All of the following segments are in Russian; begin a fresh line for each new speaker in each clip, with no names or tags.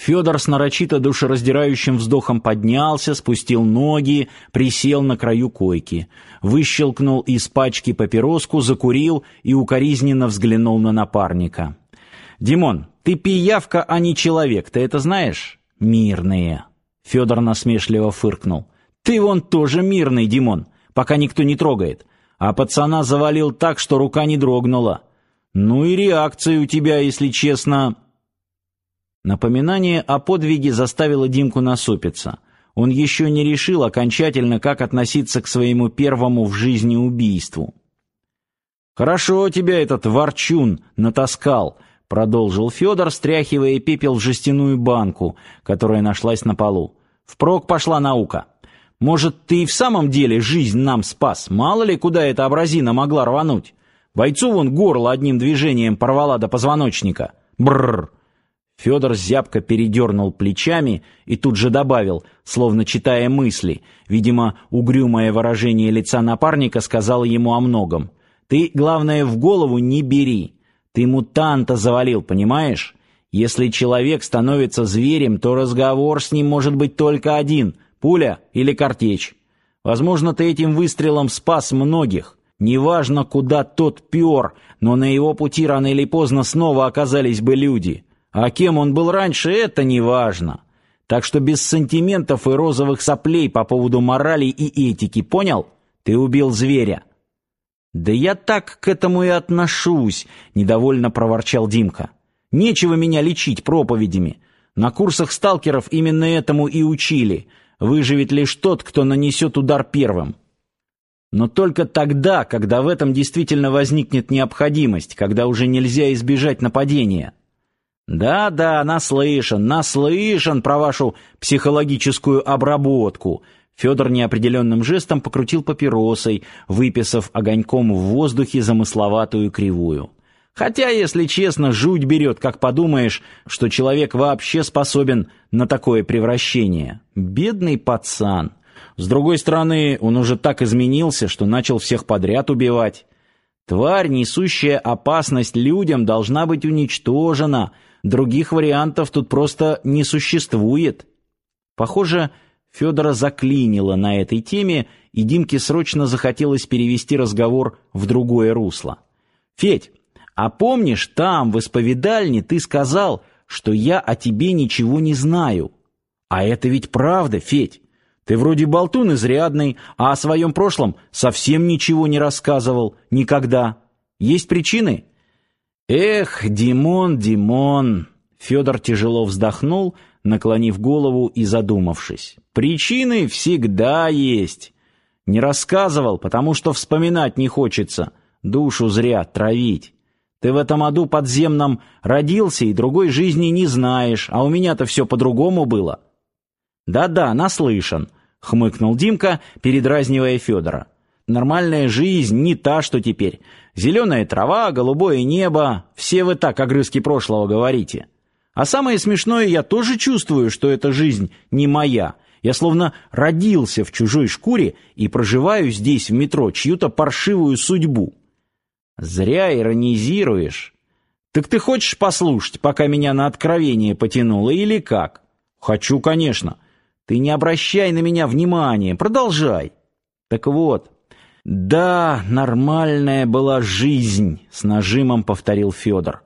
Федор с нарочито душераздирающим вздохом поднялся, спустил ноги, присел на краю койки, выщелкнул из пачки папироску, закурил и укоризненно взглянул на напарника. «Димон, ты пиявка, а не человек, ты это знаешь?» «Мирные». Федор насмешливо фыркнул. «Ты вон тоже мирный, Димон, пока никто не трогает. А пацана завалил так, что рука не дрогнула. Ну и реакция у тебя, если честно...» Напоминание о подвиге заставило Димку насупиться. Он еще не решил окончательно, как относиться к своему первому в жизни убийству. «Хорошо тебя этот ворчун натаскал», — продолжил Федор, стряхивая пепел в жестяную банку, которая нашлась на полу. «Впрок пошла наука. Может, ты и в самом деле жизнь нам спас? Мало ли, куда эта абразина могла рвануть? Бойцу вон горло одним движением порвала до позвоночника. Бррр!» Федор зябко передернул плечами и тут же добавил, словно читая мысли. Видимо, угрюмое выражение лица напарника сказало ему о многом. «Ты, главное, в голову не бери. Ты мутанта завалил, понимаешь? Если человек становится зверем, то разговор с ним может быть только один — пуля или картечь. Возможно, ты этим выстрелом спас многих. Неважно, куда тот пёр, но на его пути рано или поздно снова оказались бы люди». А кем он был раньше, это не важно. Так что без сантиментов и розовых соплей по поводу морали и этики, понял? Ты убил зверя. Да я так к этому и отношусь, недовольно проворчал Димка. Нечего меня лечить проповедями. На курсах сталкеров именно этому и учили. Выживет лишь тот, кто нанесет удар первым. Но только тогда, когда в этом действительно возникнет необходимость, когда уже нельзя избежать нападения. Да-да, наслышан, наслышан про вашу психологическую обработку. Федор неопределенным жестом покрутил папиросой, выписав огоньком в воздухе замысловатую кривую. Хотя, если честно, жуть берет, как подумаешь, что человек вообще способен на такое превращение. Бедный пацан. С другой стороны, он уже так изменился, что начал всех подряд убивать. Тварь, несущая опасность людям, должна быть уничтожена — Других вариантов тут просто не существует. Похоже, Федора заклинило на этой теме, и Димке срочно захотелось перевести разговор в другое русло. «Федь, а помнишь, там, в исповедальне, ты сказал, что я о тебе ничего не знаю? А это ведь правда, Федь. Ты вроде болтун изрядный, а о своем прошлом совсем ничего не рассказывал. Никогда. Есть причины?» Эх, Димон, Димон. Федор тяжело вздохнул, наклонив голову и задумавшись. Причины всегда есть. Не рассказывал, потому что вспоминать не хочется, душу зря травить. Ты в этом аду подземном родился и другой жизни не знаешь, а у меня-то все по-другому было. Да-да, наслышан, хмыкнул Димка, передразнивая Федора. Нормальная жизнь не та, что теперь. Зеленая трава, голубое небо, все вы так огрызки прошлого говорите. А самое смешное, я тоже чувствую, что эта жизнь не моя. Я словно родился в чужой шкуре и проживаю здесь в метро чью-то паршивую судьбу. Зря иронизируешь. Так ты хочешь послушать, пока меня на откровение потянуло или как? Хочу, конечно. Ты не обращай на меня внимания, продолжай. Так вот, да, нормальная была жизнь, с нажимом повторил Федор.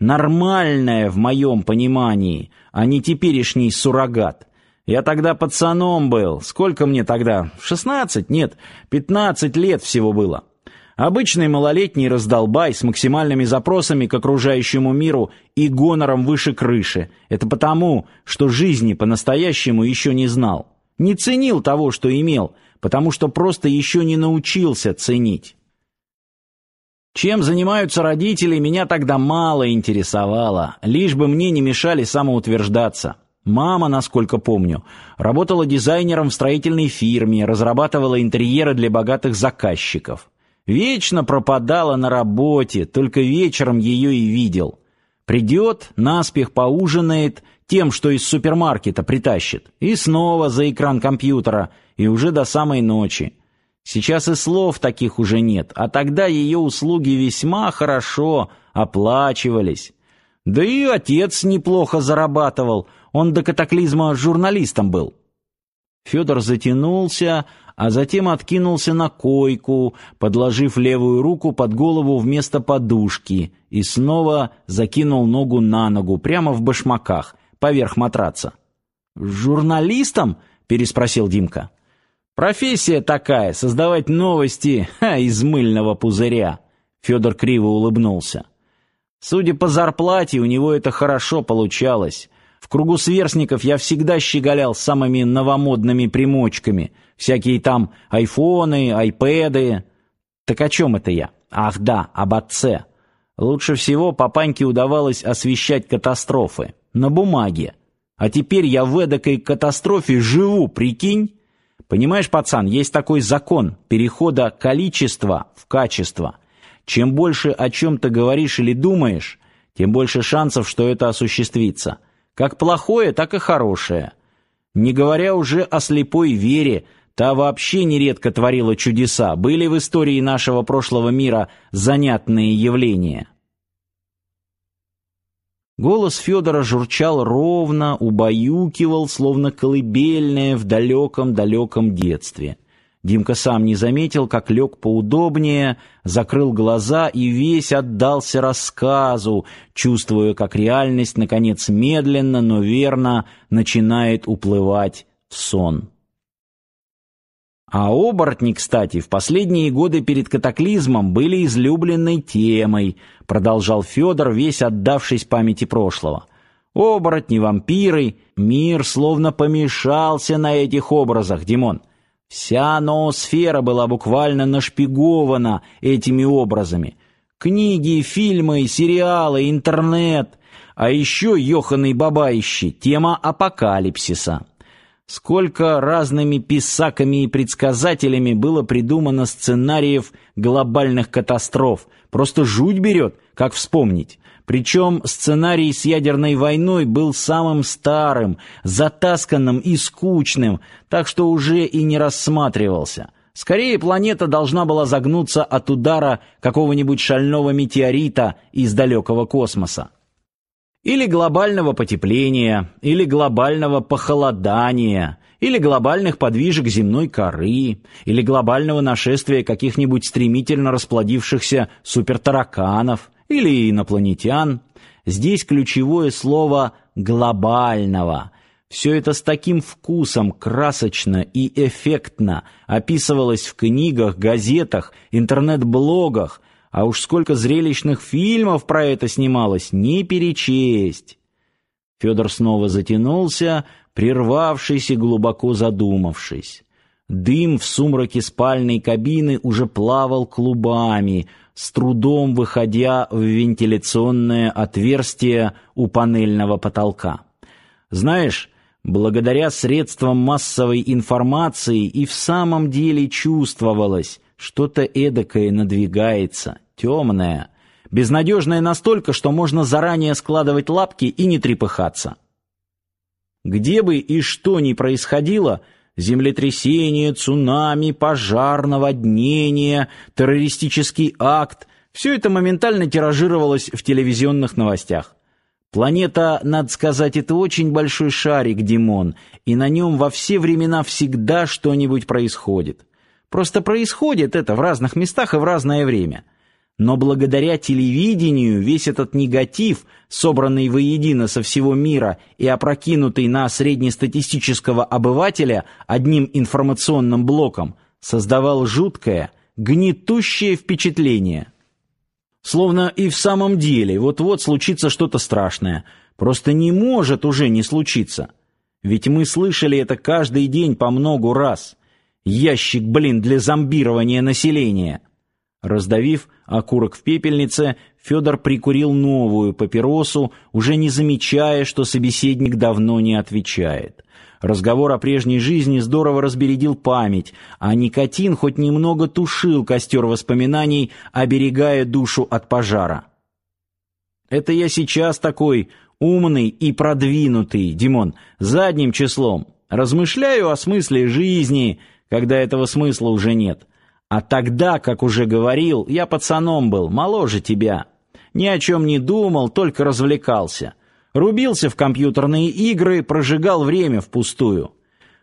Нормальная в моем понимании, а не теперешний суррогат. Я тогда пацаном был. Сколько мне тогда? Шестнадцать? Нет, пятнадцать лет всего было. Обычный малолетний раздолбай с максимальными запросами к окружающему миру и гонором выше крыши. Это потому, что жизни по-настоящему еще не знал. Не ценил того, что имел, потому что просто еще не научился ценить. Чем занимаются родители, меня тогда мало интересовало, лишь бы мне не мешали самоутверждаться. Мама, насколько помню, работала дизайнером в строительной фирме, разрабатывала интерьеры для богатых заказчиков. Вечно пропадала на работе, только вечером ее и видел. Придет, наспех поужинает, тем, что из супермаркета притащит, и снова за экран компьютера, и уже до самой ночи. Сейчас и слов таких уже нет, а тогда ее услуги весьма хорошо оплачивались. Да и отец неплохо зарабатывал, он до катаклизма журналистом был. Федор затянулся, а затем откинулся на койку, подложив левую руку под голову вместо подушки, и снова закинул ногу на ногу, прямо в башмаках, поверх матраца. «Журналистом?» — переспросил Димка. «Профессия такая — создавать новости ха, из мыльного пузыря», — Федор криво улыбнулся. «Судя по зарплате, у него это хорошо получалось». В кругу сверстников я всегда щеголял самыми новомодными примочками. Всякие там айфоны, айпэды. Так о чем это я? Ах да, об отце. Лучше всего папаньке удавалось освещать катастрофы. На бумаге. А теперь я в эдакой катастрофе живу, прикинь? Понимаешь, пацан, есть такой закон перехода количества в качество. Чем больше о чем-то говоришь или думаешь, тем больше шансов, что это осуществится. Как плохое, так и хорошее. Не говоря уже о слепой вере, та вообще нередко творила чудеса. Были в истории нашего прошлого мира занятные явления. Голос Федора журчал ровно, убаюкивал, словно колыбельное в далеком-далеком детстве. Димка сам не заметил, как лег поудобнее, закрыл глаза и весь отдался рассказу, чувствуя, как реальность, наконец, медленно, но верно начинает уплывать в сон. А оборотни, кстати, в последние годы перед катаклизмом были излюбленной темой, продолжал Федор, весь отдавшись памяти прошлого. Оборотни, вампиры, мир словно помешался на этих образах, Димон. Вся ноосфера была буквально нашпигована этими образами. Книги, фильмы, сериалы, интернет, а еще ёханый бабаище, тема апокалипсиса. Сколько разными писаками и предсказателями было придумано сценариев глобальных катастроф. Просто жуть берет, как вспомнить. Причем сценарий с ядерной войной был самым старым, затасканным и скучным, так что уже и не рассматривался. Скорее, планета должна была загнуться от удара какого-нибудь шального метеорита из далекого космоса. Или глобального потепления, или глобального похолодания, или глобальных подвижек земной коры, или глобального нашествия каких-нибудь стремительно расплодившихся супертараканов, или инопланетян. Здесь ключевое слово «глобального». Все это с таким вкусом, красочно и эффектно описывалось в книгах, газетах, интернет-блогах, а уж сколько зрелищных фильмов про это снималось, не перечесть. Федор снова затянулся, прервавшись и глубоко задумавшись. Дым в сумраке спальной кабины уже плавал клубами, с трудом выходя в вентиляционное отверстие у панельного потолка. Знаешь, благодаря средствам массовой информации и в самом деле чувствовалось, что-то эдакое надвигается, темное, безнадежное настолько, что можно заранее складывать лапки и не трепыхаться. Где бы и что ни происходило, землетрясение, цунами, пожар, наводнение, террористический акт, все это моментально тиражировалось в телевизионных новостях. Планета, надо сказать, это очень большой шарик, Димон, и на нем во все времена всегда что-нибудь происходит. Просто происходит это в разных местах и в разное время. Но благодаря телевидению весь этот негатив, собранный воедино со всего мира и опрокинутый на среднестатистического обывателя одним информационным блоком, создавал жуткое, гнетущее впечатление. Словно и в самом деле вот-вот случится что-то страшное. Просто не может уже не случиться. Ведь мы слышали это каждый день по многу раз. Ящик, блин, для зомбирования населения. Раздавив окурок в пепельнице, Федор прикурил новую папиросу, уже не замечая, что собеседник давно не отвечает. Разговор о прежней жизни здорово разбередил память, а никотин хоть немного тушил костер воспоминаний, оберегая душу от пожара. Это я сейчас такой умный и продвинутый, Димон, задним числом. Размышляю о смысле жизни, когда этого смысла уже нет. А тогда, как уже говорил, я пацаном был, моложе тебя. ни о чем не думал, только развлекался. Рубился в компьютерные игры, прожигал время впустую.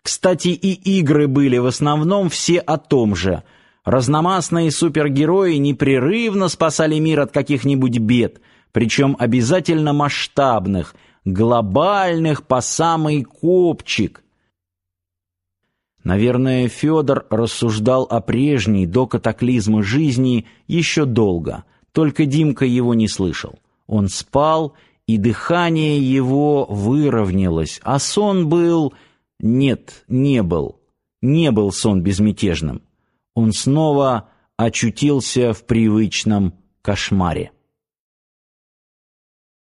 Кстати, и игры были в основном все о том же. Разномастные супергерои непрерывно спасали мир от каких-нибудь бед, причем обязательно масштабных, глобальных по самый копчик. Наверное, Федор рассуждал о прежней до катаклизма жизни еще долго, только Димка его не слышал. Он спал, и дыхание его выровнялось, а сон был... Нет, не был. Не был сон безмятежным. Он снова очутился в привычном кошмаре.